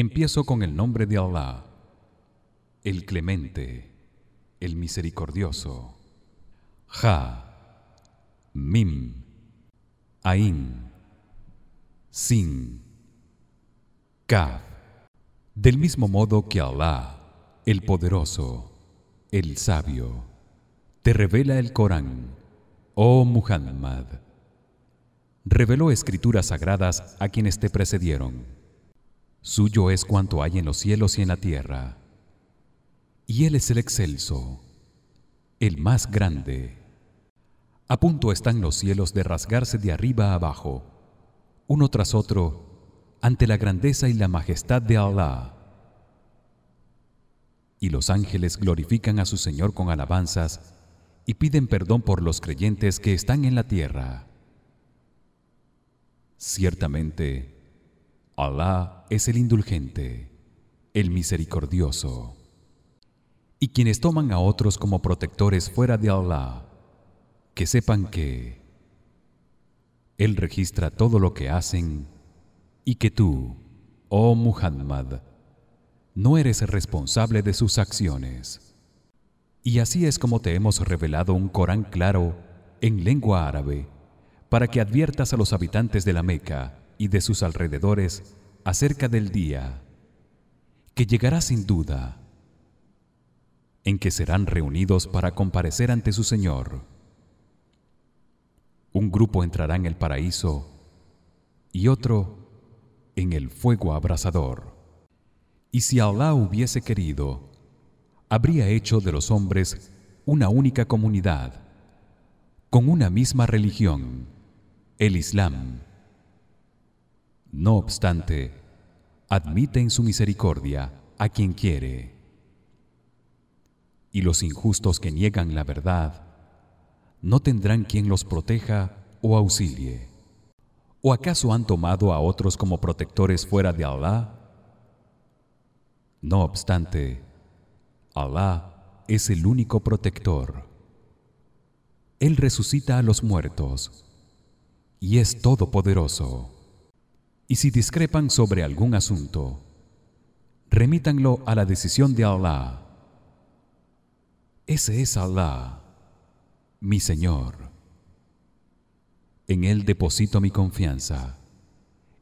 Empiezo con el nombre de Allah, el Clemente, el Misericordioso. Ja, Mim, Ain, Sin, Kaf. Del mismo modo que Allah, el Poderoso, el Sabio, te revela el Corán, oh Muhammad. Reveló escrituras sagradas a quienes te precedieron Suyo es cuanto hay en los cielos y en la tierra. Y él es el excelso, el más grande. A punto están los cielos de rasgarse de arriba a abajo, uno tras otro, ante la grandeza y la majestad de Allah. Y los ángeles glorifican a su Señor con alabanzas y piden perdón por los creyentes que están en la tierra. Ciertamente, Allah es el indulgente, el misericordioso. Y quienes toman a otros como protectores fuera de Allah, que sepan que él registra todo lo que hacen y que tú, oh Muhammad, no eres responsable de sus acciones. Y así es como te hemos revelado un Corán claro en lengua árabe para que adviertas a los habitantes de la Meca y de sus alrededores acerca del día que llegará sin duda en que serán reunidos para comparecer ante su Señor. Un grupo entrará en el paraíso y otro en el fuego abrasador. Y si Allah hubiese querido, habría hecho de los hombres una única comunidad con una misma religión, el Islam. No obstante, admite en su misericordia a quien quiere. Y los injustos que niegan la verdad no tendrán quien los proteja o auxilie. ¿O acaso han tomado a otros como protectores fuera de Allah? No obstante, Allah es el único protector. Él resucita a los muertos y es todopoderoso. Y si discrepan sobre algún asunto, remítanlo a la decisión de Allah. Ese es Allah, mi Señor. En él deposito mi confianza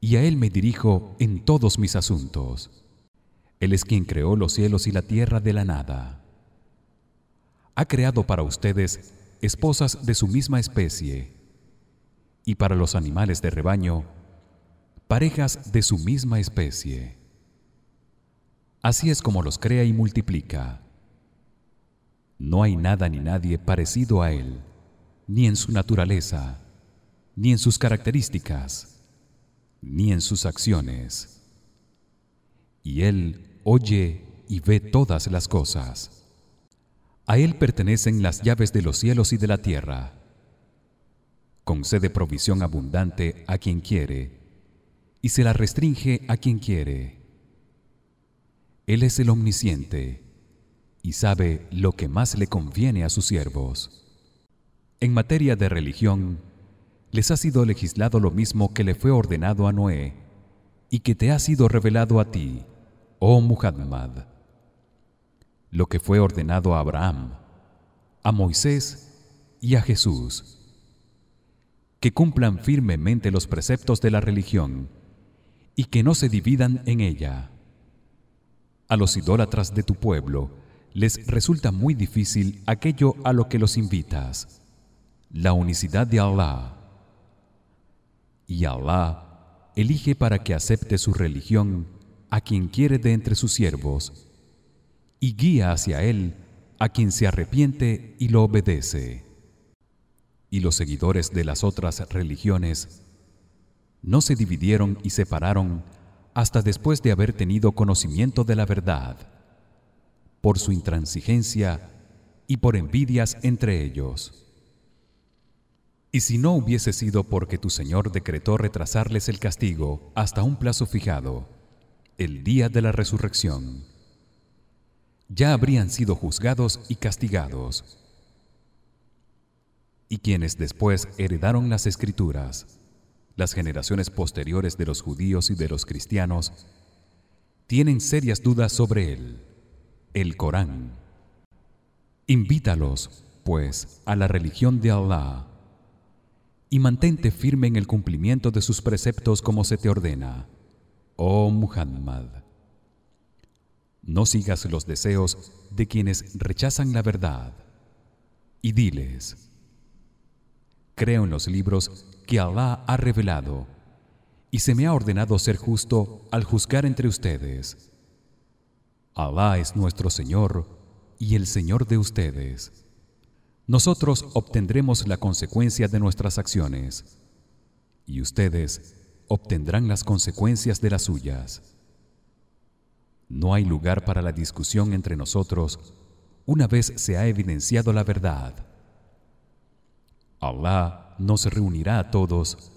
y a él me dirijo en todos mis asuntos. Él es quien creó los cielos y la tierra de la nada. Ha creado para ustedes esposas de su misma especie y para los animales de rebaño parejas de su misma especie. Así es como los crea y multiplica. No hay nada ni nadie parecido a él, ni en su naturaleza, ni en sus características, ni en sus acciones. Y él oye y ve todas las cosas. A él pertenecen las llaves de los cielos y de la tierra. Concede provisión abundante a quien quiere y se la restringe a quien quiere. Él es el omnisciente y sabe lo que más le conviene a sus siervos. En materia de religión, les ha sido legislado lo mismo que le fue ordenado a Noé y que te ha sido revelado a ti, oh Muhammad. Lo que fue ordenado a Abraham, a Moisés y a Jesús, que cumplan firmemente los preceptos de la religión y que no se dividan en ella. A los idólatras de tu pueblo les resulta muy difícil aquello a lo que los invitas, la unicidad de Allah. Y Allah elige para que acepte su religión a quien quiere de entre sus siervos y guía hacia él a quien se arrepiente y lo obedece. Y los seguidores de las otras religiones no se dividieron y separaron hasta después de haber tenido conocimiento de la verdad por su intransigencia y por envidias entre ellos. Y si no hubiese sido porque tu Señor decretó retrasarles el castigo hasta un plazo fijado el día de la resurrección ya habrían sido juzgados y castigados. Y quienes después heredaron las escrituras las generaciones posteriores de los judíos y de los cristianos tienen serias dudas sobre él el Corán. Invítalos pues a la religión de Allah y mantente firme en el cumplimiento de sus preceptos como se te ordena oh Muhammad. No sigas los deseos de quienes rechazan la verdad y diles creo en los libros que Allah ha revelado. Y se me ha ordenado ser justo al juzgar entre ustedes. Allah es nuestro Señor y el Señor de ustedes. Nosotros obtendremos la consecuencia de nuestras acciones. Y ustedes obtendrán las consecuencias de las suyas. No hay lugar para la discusión entre nosotros una vez se ha evidenciado la verdad. Allah nos reunirá a todos.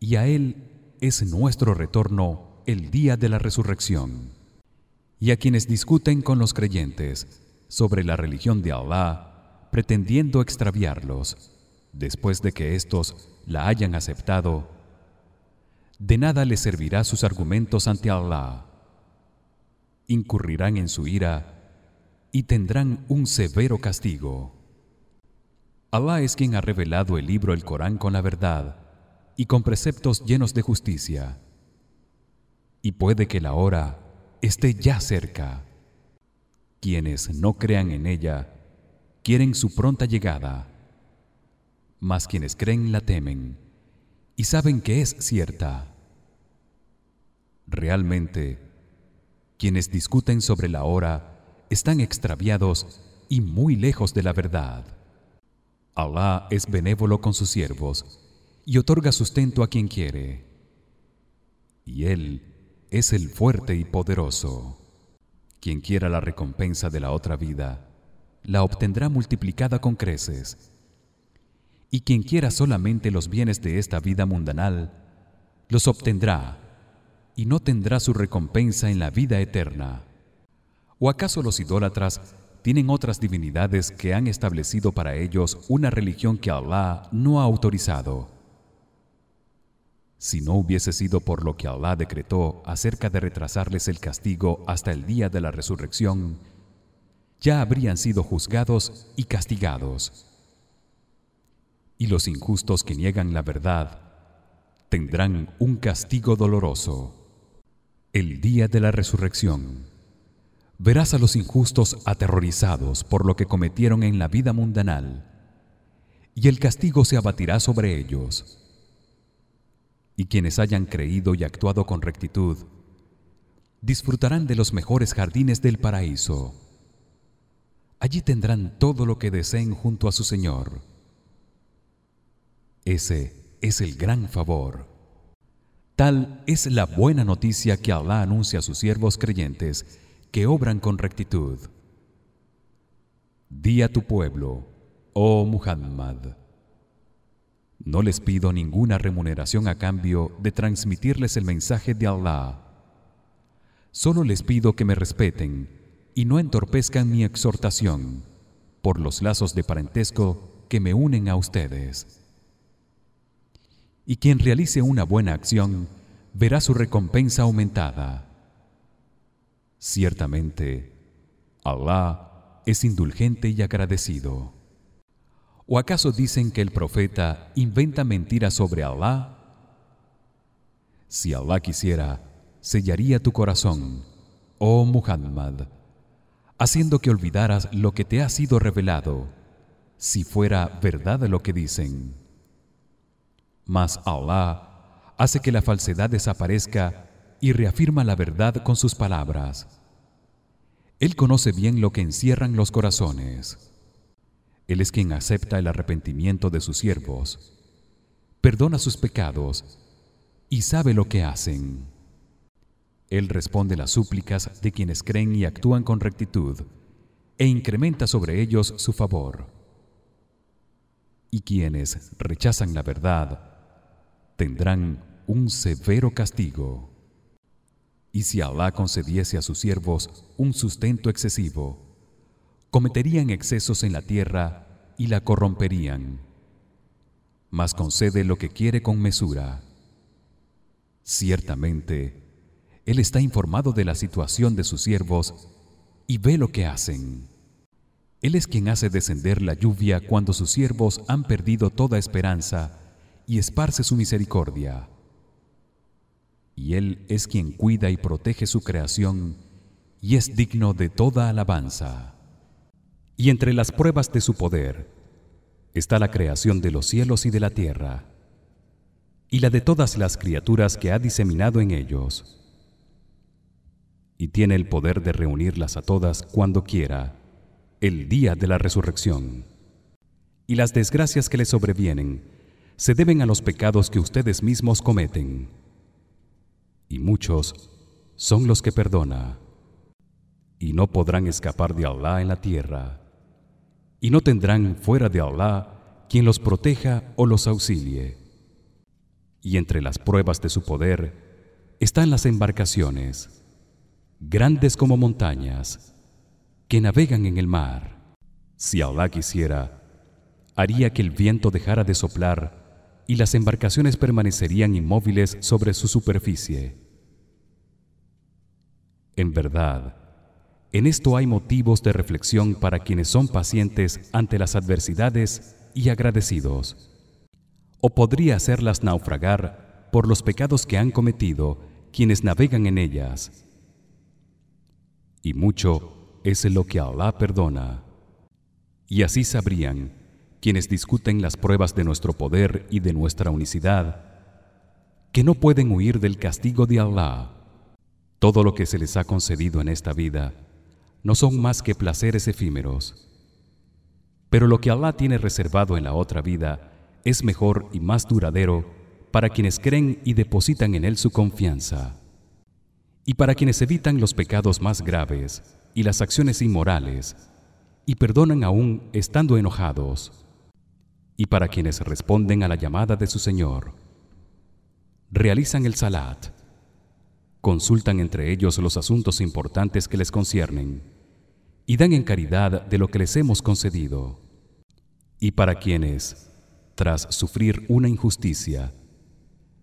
Y a él es nuestro retorno el día de la resurrección. Y a quienes discuten con los creyentes sobre la religión de Allah pretendiendo extraviarlos después de que éstos la hayan aceptado de nada les servirá sus argumentos ante Allah incurrirán en su ira y tendrán un severo castigo Allah es quien ha revelado el libro el Corán con la verdad y con preceptos llenos de justicia. Y puede que la hora esté ya cerca. Quienes no crean en ella quieren su pronta llegada. Mas quienes creen la temen y saben que es cierta. Realmente quienes discuten sobre la hora están extraviados y muy lejos de la verdad Allah es benévolo con sus siervos y otorga sustento a quien quiere. Y él es el fuerte y poderoso. Quien quiera la recompensa de la otra vida la obtendrá multiplicada con creces. Y quien quiera solamente los bienes de esta vida mundanal los obtendrá y no tendrá su recompensa en la vida eterna. O acaso los idólatras tienen otras divinidades que han establecido para ellos una religión que Allah no ha autorizado si no hubiese sido por lo que Allah decretó acerca de retrasarles el castigo hasta el día de la resurrección ya habrían sido juzgados y castigados. Y los injustos que niegan la verdad tendrán un castigo doloroso. El día de la resurrección verás a los injustos aterrorizados por lo que cometieron en la vida mundanal, y el castigo se abatirá sobre ellos. Y quienes hayan creído y actuado con rectitud disfrutarán de los mejores jardines del paraíso allí tendrán todo lo que deseen junto a su Señor. Ese es el gran favor. Tal es la buena noticia que Allah anuncia a sus siervos creyentes que obran con rectitud. Di a tu pueblo, oh Muhammad, no les pido ninguna remuneración a cambio de transmitirles el mensaje de Allah. Solo les pido que me respeten y no entorpezcan mi exhortación por los lazos de parentesco que me unen a ustedes. Y quien realice una buena acción verá su recompensa aumentada. Ciertamente, Allah es indulgente y agradecido. ¿O acaso dicen que el profeta inventa mentiras sobre Allah? Si Allah quisiera, sellaría tu corazón, oh Muhammad haciendo que olvidaras lo que te ha sido revelado si fuera verdad lo que dicen mas Allah hace que la falsedad desaparezca y reafirma la verdad con sus palabras él conoce bien lo que encierran los corazones él es quien acepta el arrepentimiento de sus siervos perdona sus pecados y sabe lo que hacen él responde las súplicas de quienes creen y actúan con rectitud e incrementa sobre ellos su favor. Y quienes rechazan la verdad tendrán un severo castigo. Y si Allah concediese a sus siervos un sustento excesivo, cometerían excesos en la tierra y la corromperían. Mas concede lo que quiere con mesura. Ciertamente, él está informado de la situación de sus siervos y ve lo que hacen él es quien hace descender la lluvia cuando sus siervos han perdido toda esperanza y esparce su misericordia y él es quien cuida y protege su creación y es digno de toda alabanza. Y entre las pruebas de su poder está la creación de los cielos y de la tierra y la de todas las criaturas que ha diseminado en ellos. Y tiene el poder de reunirlas a todas cuando quiera el día de la resurrección. Y las desgracias que le sobrevienen se deben a los pecados que ustedes mismos cometen y muchos son los que perdona y no podrán escapar de Allah en la tierra y no tendrán fuera de Allah quien los proteja o los auxilie. Y entre las pruebas de su poder están las embarcaciones grandes como montañas que navegan en el mar. Si Allah quisiera haría que el viento dejara de soplar y las embarcaciones permanecerían inmóviles sobre su superficie. En verdad, en esto hay motivos de reflexión para quienes son pacientes ante las adversidades y agradecidos. O podría hacerlas naufragar por los pecados que han cometido quienes navegan en ellas. Y mucho es lo que Allah perdona. Y así sabrían quienes discuten las pruebas de nuestro poder y de nuestra unicidad que no pueden huir del castigo de Allah todo lo que se les ha concedido en esta vida no son más que placeres efímeros. Pero lo que Allah tiene reservado en la otra vida es mejor y más duradero para quienes creen y depositan en él su confianza. Y para quienes evitan los pecados más graves y las acciones inmorales y perdonan aún estando enojados y para quienes responden a la llamada de su Señor realizan el salat consultan entre ellos los asuntos importantes que les conciernen y dan en caridad de lo que les hemos concedido. Y para quienes tras sufrir una injusticia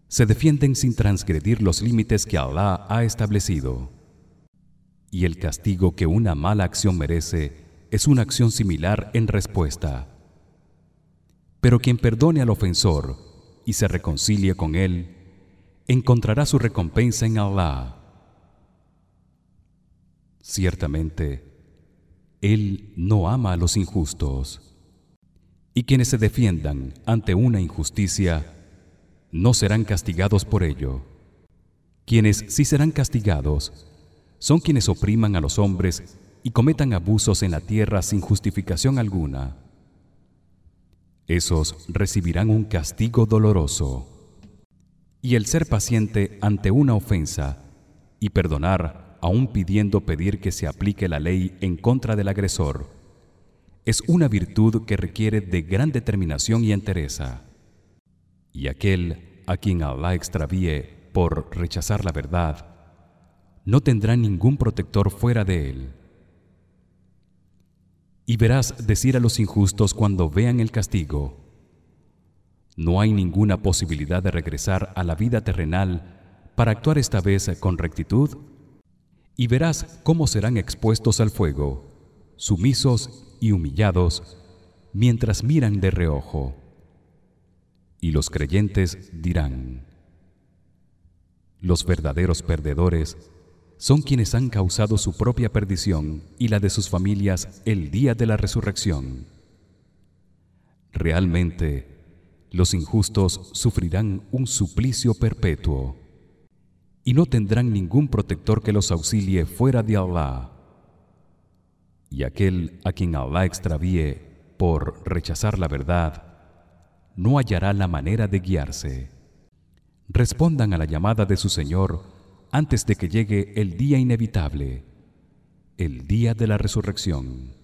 se defienden sin transgredir los límites que Allah ha establecido. Y el castigo que una mala acción merece es una acción similar en respuesta pero quien perdone al ofensor y se reconcilie con él encontrará su recompensa en Allah ciertamente él no ama a los injustos. Y quienes se defiendan ante una injusticia no serán castigados por ello. Quienes sí serán castigados son quienes opriman a los hombres y cometan abusos en la tierra sin justificación alguna esos recibirán un castigo doloroso. Y el ser paciente ante una ofensa y perdonar aun pidiendo pedir que se aplique la ley en contra del agresor es una virtud que requiere de gran determinación y entereza. Y aquel a quien Allah extravíe por rechazar la verdad no tendrá ningún protector fuera de él y verás decir a los injustos cuando vean el castigo. No hay ninguna posibilidad de regresar a la vida terrenal para actuar esta vez con rectitud y verás cómo serán expuestos al fuego sumisos y humillados mientras miran de reojo. Y los creyentes dirán los verdaderos perdedores son quienes han causado su propia perdición y la de sus familias el día de la resurrección. Realmente los injustos sufrirán un suplicio perpetuo y no tendrán ningún protector que los auxilie fuera de Allah. Y aquel a quien Allah extravíe por rechazar la verdad no hallará la manera de guiarse. Respondan a la llamada de su Señor antes de que llegue el día inevitable el día de la resurrección.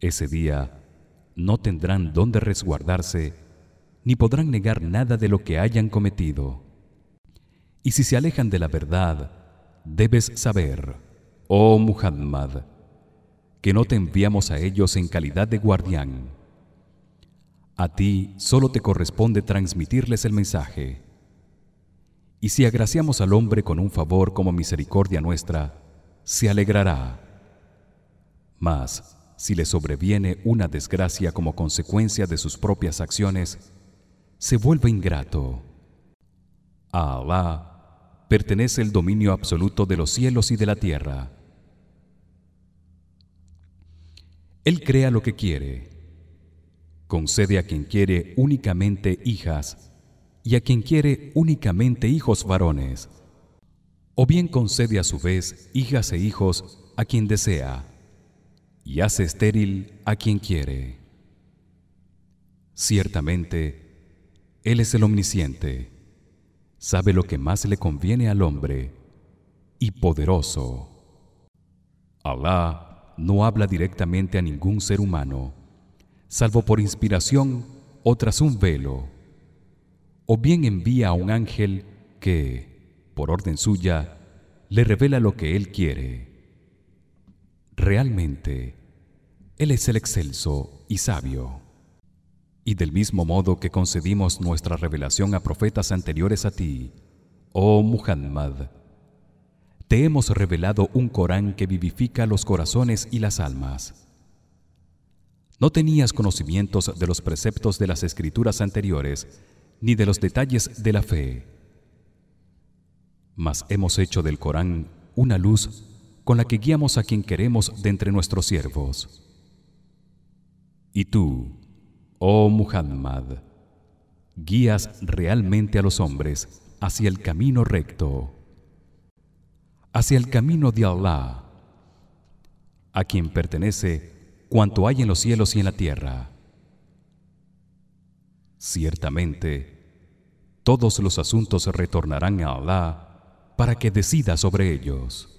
Ese día no tendrán dónde resguardarse ni podrán negar nada de lo que hayan cometido. Y si se alejan de la verdad debes saber oh Muhammad que no te enviamos a ellos en calidad de guardián. A ti solo te corresponde transmitirles el mensaje y si agraciamos al hombre con un favor como misericordia nuestra se alegrará. Mas si le sobreviene una desgracia como consecuencia de sus propias acciones se vuelve ingrato. A Alá pertenece el dominio absoluto de los cielos y de la tierra. Él crea lo que quiere. Concede a quien quiere únicamente hijas y a quien quiere únicamente hijos varones. O bien concede a su vez hijas e hijos a quien desea y hace estéril a quien quiere. Ciertamente él es el omnisciente sabe lo que más le conviene al hombre y poderoso. Alá no habla directamente a ningún ser humano salvo por inspiración o tras un velo o bien envía a un ángel que por orden suya le revela lo que él quiere. Realmente él es el excelso y sabio. Y del mismo modo que concedimos nuestra revelación a profetas anteriores a ti oh Muhammad te hemos revelado un Corán que vivifica los corazones y las almas. No tenías conocimientos de los preceptos de las escrituras anteriores ni de los detalles de la fe. Mas hemos hecho del Corán una luz con la que guiamos a quien queremos de entre nuestros siervos. Y tú oh Muhammad guías realmente a los hombres hacia el camino recto hacia el camino de Allah a quien pertenece cuanto hay en los cielos y en la tierra Ciertamente, todos los asuntos retornarán a Allah para que decida sobre ellos.